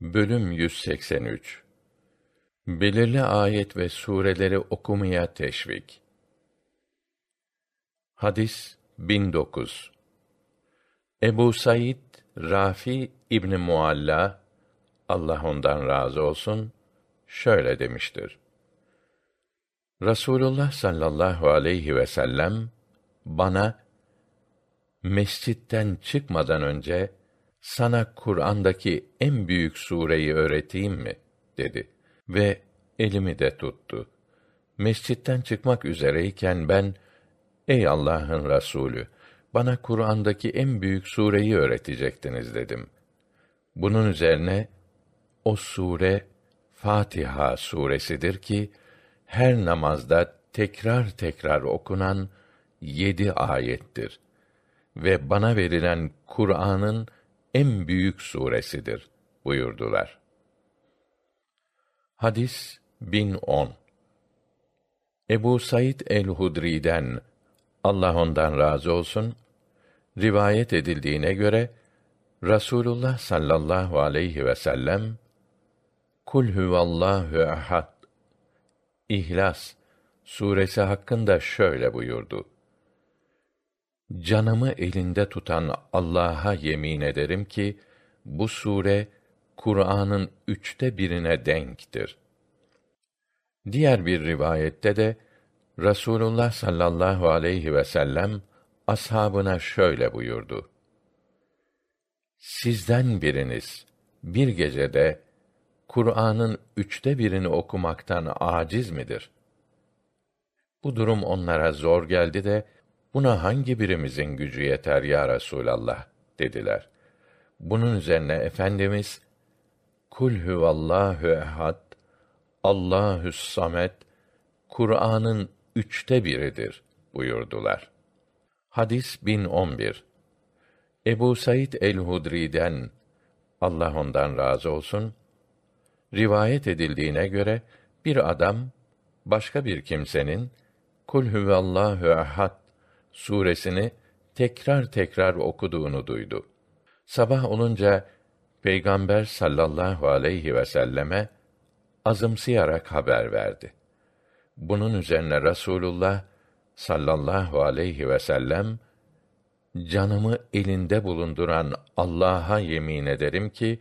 Bölüm 183 Belirli ayet ve sureleri okumaya teşvik. Hadis 1009 Ebu Said Rafi İbn Mualla Allah ondan razı olsun şöyle demiştir. Rasulullah sallallahu aleyhi ve sellem bana mescitten çıkmadan önce sana Kur'an'daki en büyük sureyi öğreteyim mi? dedi ve elimi de tuttu. Mescitten çıkmak üzereyken ben, ey Allah'ın Resulü, bana Kur'an'daki en büyük sureyi öğretecektiniz dedim. Bunun üzerine, o sure, Fatiha suresidir ki, her namazda tekrar tekrar okunan yedi ayettir. Ve bana verilen Kur'an'ın en büyük suresidir buyurdular. Hadis 1010 Ebu Said el-Hudri'den Allah ondan razı olsun rivayet edildiğine göre Rasulullah sallallahu aleyhi ve sellem Kul huvallahu ehad İhlas suresi hakkında şöyle buyurdu. Canımı elinde tutan Allah'a yemin ederim ki bu sure Kur'an'ın üçte birine denktir. Diğer bir rivayette de Rasulullah sallallahu aleyhi ve sellem ashabına şöyle buyurdu: Sizden biriniz bir gecede Kur'an'ın üçte birini okumaktan aciz midir? Bu durum onlara zor geldi de Buna hangi birimizin gücü yeter ya Resulallah dediler. Bunun üzerine efendimiz Kul huvallahu ehad Allahü's samet Kur'an'ın üçte biridir buyurdular. Hadis 1011 Ebu Said el-Hudri'den Allah ondan razı olsun rivayet edildiğine göre bir adam başka bir kimsenin Kul huvallahu ehad suresini tekrar tekrar okuduğunu duydu. Sabah olunca Peygamber sallallahu aleyhi ve selleme azımsayarak haber verdi. Bunun üzerine Rasulullah sallallahu aleyhi ve sellem canımı elinde bulunduran Allah'a yemin ederim ki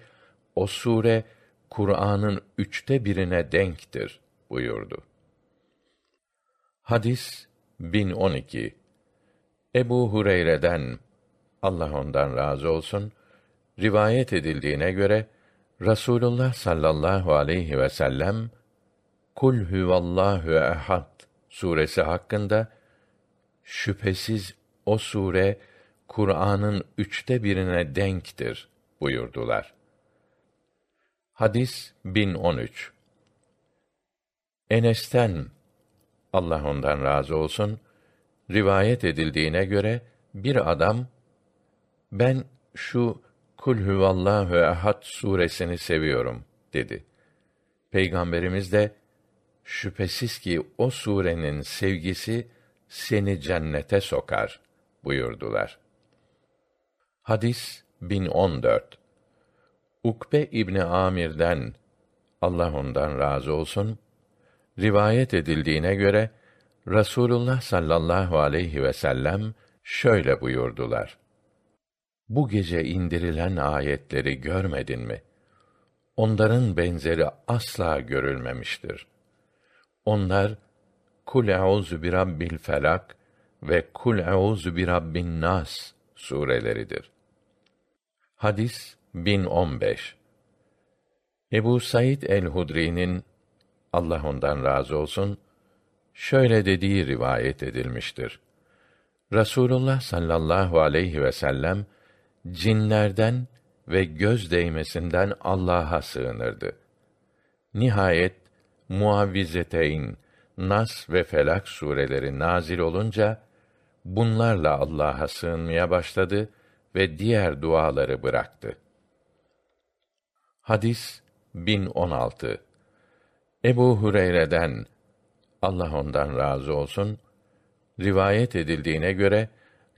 o sure Kur'an'ın üçte birine denktir buyurdu. Hadis 1012 Ebu Hureyre'den Allah ondan razı olsun rivayet edildiğine göre Rasulullah sallallahu aleyhi ve sellem Kul huvallahu ehad suresi hakkında şüphesiz o sure Kur'an'ın üçte birine denktir buyurdular. Hadis 1013 Enes'ten Allah ondan razı olsun rivayet edildiğine göre bir adam ben şu Kul huvallahu ehad suresini seviyorum dedi. Peygamberimiz de şüphesiz ki o surenin sevgisi seni cennete sokar buyurdular. Hadis 1014 Ukbe İbni Amir'den Allah ondan razı olsun rivayet edildiğine göre Rasulullah sallallahu aleyhi ve sellem şöyle buyurdular. Bu gece indirilen ayetleri görmedin mi? Onların benzeri asla görülmemiştir. Onlar Kul euzu bi rabbil felak ve Kul euzu bi rabbin nas sureleridir. Hadis 1015 Ebu Said el-Hudri'nin Allah ondan razı olsun şöyle dediği rivayet edilmiştir. Rasulullah sallallahu aleyhi ve sellem cinlerden ve göz değmesinden Allah'a sığınırdı. Nihayet Muavvizeteyn, Nas ve Felak sureleri nazil olunca bunlarla Allah'a sığınmaya başladı ve diğer duaları bıraktı. Hadis 1016 Ebu Hureyre'den Allah ondan razı olsun, rivayet edildiğine göre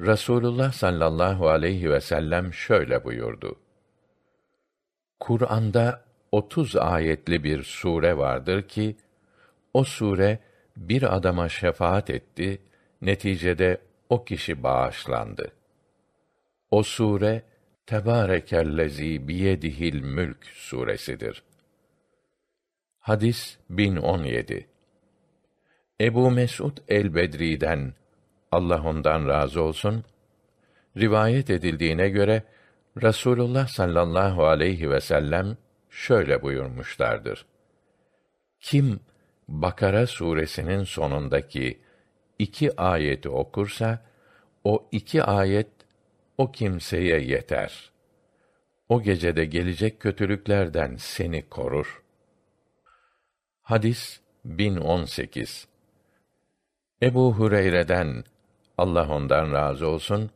Rasulullah sallallahu aleyhi ve sellem şöyle buyurdu: Kur'an'da otuz ayetli bir sure vardır ki o sure bir adama şefaat etti, neticede o kişi bağışlandı. O sure Tebârekellezî biyedihil mülk suresidir. Hadis 1017 Ebu Mesud el-Bedri'den Allah ondan razı olsun rivayet edildiğine göre Rasulullah sallallahu aleyhi ve sellem şöyle buyurmuşlardır. Kim Bakara suresinin sonundaki iki ayeti okursa o iki ayet o kimseye yeter. O gecede gelecek kötülüklerden seni korur. Hadis 1018 Ebu Hureyre'den Allah ondan razı olsun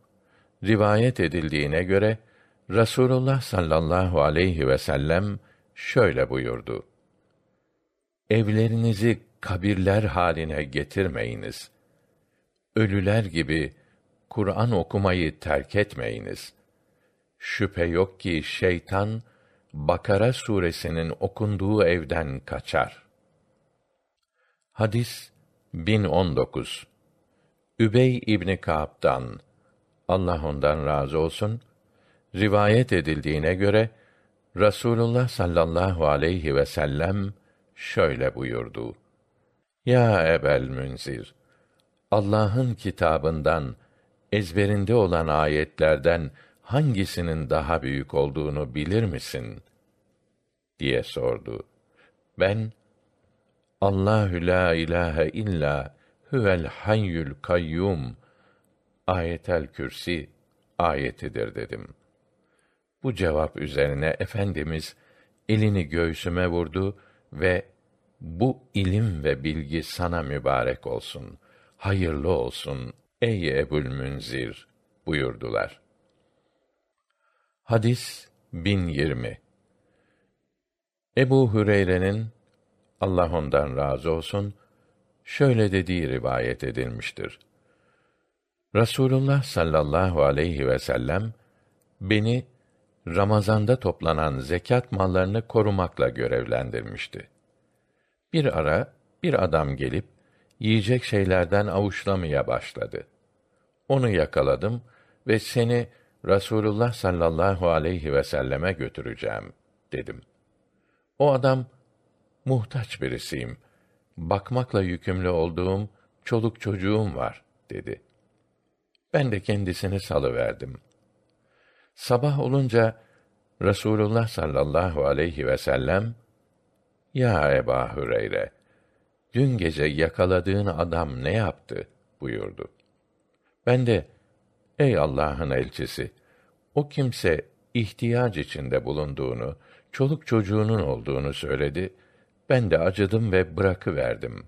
rivayet edildiğine göre Rasulullah sallallahu aleyhi ve sellem şöyle buyurdu: Evlerinizi kabirler haline getirmeyiniz. Ölüler gibi Kur'an okumayı terk etmeyiniz. Şüphe yok ki şeytan Bakara suresinin okunduğu evden kaçar. Hadis 1019 Übey İbni Ka'b'dan Allah ondan razı olsun rivayet edildiğine göre Rasulullah sallallahu aleyhi ve sellem şöyle buyurdu. Ya Ebel Münzir, Allah'ın kitabından ezberinde olan ayetlerden hangisinin daha büyük olduğunu bilir misin? diye sordu. Ben Allahü la ilahe illa huvel hayyul kayyum ayetel kürsi ayetidir dedim. Bu cevap üzerine efendimiz elini göğsüme vurdu ve bu ilim ve bilgi sana mübarek olsun, hayırlı olsun ey Ebul Münzir buyurdular. Hadis 1020 Ebu Hüreyre'nin Allah ondan razı olsun şöyle dediği rivayet edilmiştir. Rasulullah sallallahu aleyhi ve sellem beni Ramazanda toplanan zekat mallarını korumakla görevlendirmişti. Bir ara bir adam gelip yiyecek şeylerden avuçlamaya başladı. Onu yakaladım ve seni Rasulullah sallallahu aleyhi ve selleme götüreceğim dedim. O adam muhtaç birisiyim. Bakmakla yükümlü olduğum çoluk çocuğum var dedi. Ben de kendisini salıverdim. Sabah olunca Rasulullah sallallahu aleyhi ve sellem Ya Eba Hüreyre dün gece yakaladığın adam ne yaptı buyurdu. Ben de ey Allah'ın elçisi o kimse ihtiyaç içinde bulunduğunu, çoluk çocuğunun olduğunu söyledi. Ben de acıdım ve bırakıverdim.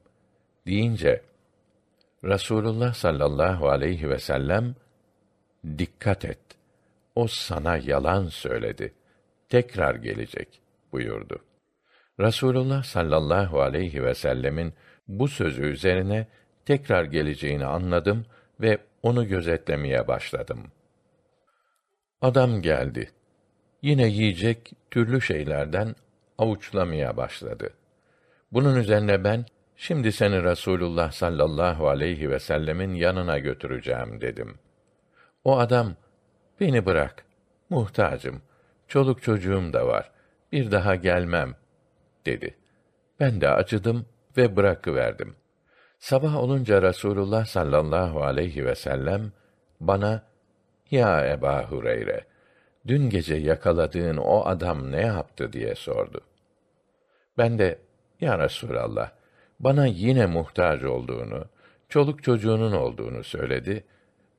Deyince Rasulullah sallallahu aleyhi ve sellem dikkat et. O sana yalan söyledi. Tekrar gelecek buyurdu. Rasulullah sallallahu aleyhi ve sellemin bu sözü üzerine tekrar geleceğini anladım ve onu gözetlemeye başladım. Adam geldi. Yine yiyecek türlü şeylerden avuçlamaya başladı. Bunun üzerine ben şimdi seni Rasulullah sallallahu aleyhi ve sellemin yanına götüreceğim dedim. O adam beni bırak. Muhtacım. Çoluk çocuğum da var. Bir daha gelmem dedi. Ben de acıdım ve bırakıverdim. Sabah olunca Rasulullah sallallahu aleyhi ve sellem bana ya Eba Hureyre dün gece yakaladığın o adam ne yaptı diye sordu. Ben de ya Resulallah bana yine muhtaç olduğunu, çoluk çocuğunun olduğunu söyledi.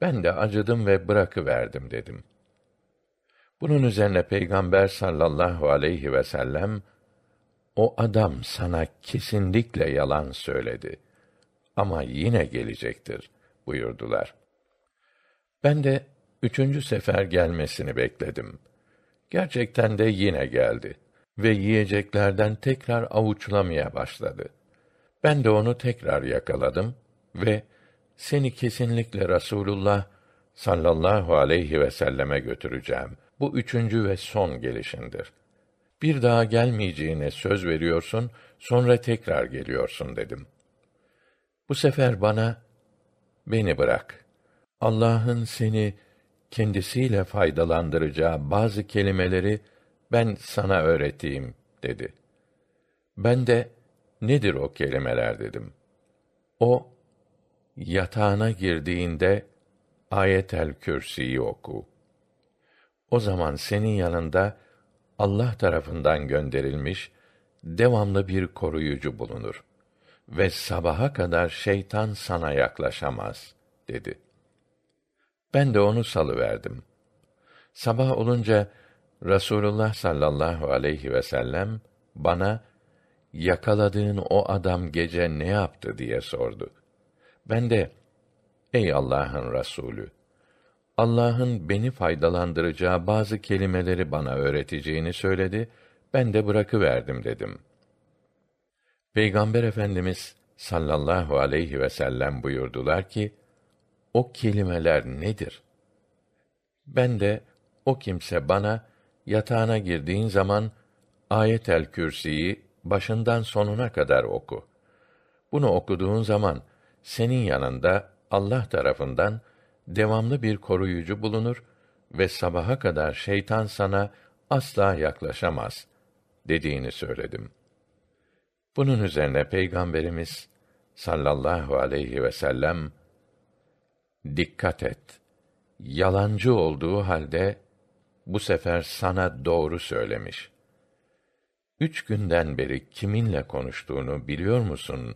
Ben de acıdım ve bırakıverdim dedim. Bunun üzerine Peygamber sallallahu aleyhi ve sellem o adam sana kesinlikle yalan söyledi ama yine gelecektir buyurdular. Ben de üçüncü sefer gelmesini bekledim. Gerçekten de yine geldi ve yiyeceklerden tekrar avuçlamaya başladı. Ben de onu tekrar yakaladım ve seni kesinlikle Rasulullah sallallahu aleyhi ve selleme götüreceğim. Bu üçüncü ve son gelişindir. Bir daha gelmeyeceğine söz veriyorsun, sonra tekrar geliyorsun dedim. Bu sefer bana beni bırak. Allah'ın seni kendisiyle faydalandıracağı bazı kelimeleri ben sana öğreteyim dedi. Ben de nedir o kelimeler dedim. O yatağına girdiğinde ayetel kürsiyi oku. O zaman senin yanında Allah tarafından gönderilmiş devamlı bir koruyucu bulunur ve sabaha kadar şeytan sana yaklaşamaz dedi. Ben de onu salıverdim. Sabah olunca Rasulullah sallallahu aleyhi ve sellem bana yakaladığın o adam gece ne yaptı diye sordu. Ben de ey Allah'ın Resulü Allah'ın beni faydalandıracağı bazı kelimeleri bana öğreteceğini söyledi. Ben de bırakıverdim dedim. Peygamber Efendimiz sallallahu aleyhi ve sellem buyurdular ki, o kelimeler nedir? Ben de, o kimse bana, yatağına girdiğin zaman, ayet-el kürsiyi başından sonuna kadar oku. Bunu okuduğun zaman, senin yanında Allah tarafından devamlı bir koruyucu bulunur ve sabaha kadar şeytan sana asla yaklaşamaz dediğini söyledim. Bunun üzerine Peygamberimiz sallallahu aleyhi ve sellem dikkat et. Yalancı olduğu halde bu sefer sana doğru söylemiş. Üç günden beri kiminle konuştuğunu biliyor musun,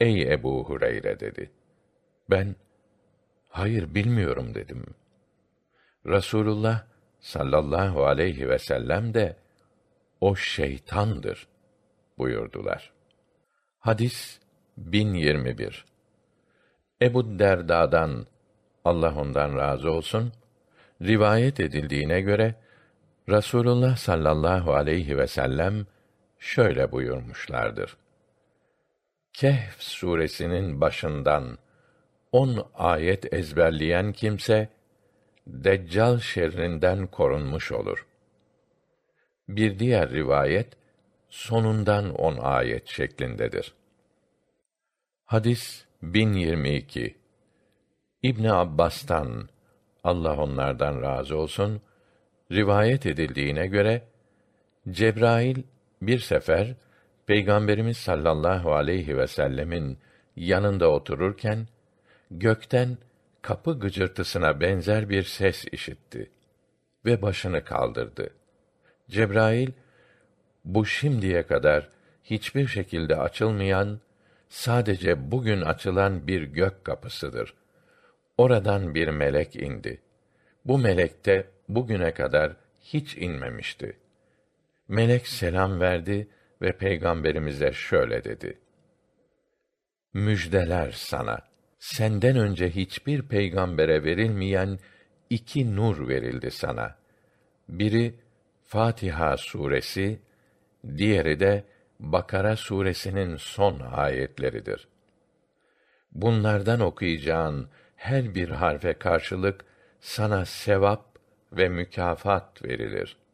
ey Ebu Hureyre dedi. Ben, hayır bilmiyorum dedim. Rasulullah sallallahu aleyhi ve sellem de, o şeytandır buyurdular. Hadis 1021 Ebu Derda'dan Allah ondan razı olsun rivayet edildiğine göre Rasulullah sallallahu aleyhi ve sellem şöyle buyurmuşlardır. Kehf suresinin başından on ayet ezberleyen kimse Deccal şerrinden korunmuş olur. Bir diğer rivayet sonundan on ayet şeklindedir. Hadis 1022 İbn Abbas'tan Allah onlardan razı olsun rivayet edildiğine göre Cebrail bir sefer Peygamberimiz sallallahu aleyhi ve sellemin yanında otururken gökten kapı gıcırtısına benzer bir ses işitti ve başını kaldırdı. Cebrail bu şimdiye kadar hiçbir şekilde açılmayan sadece bugün açılan bir gök kapısıdır. Oradan bir melek indi. Bu melek de bugüne kadar hiç inmemişti. Melek selam verdi ve peygamberimize şöyle dedi: Müjdeler sana. Senden önce hiçbir peygambere verilmeyen iki nur verildi sana. Biri Fatiha suresi, diğeri de Bakara suresinin son ayetleridir. Bunlardan okuyacağın her bir harfe karşılık sana sevap ve mükafat verilir.''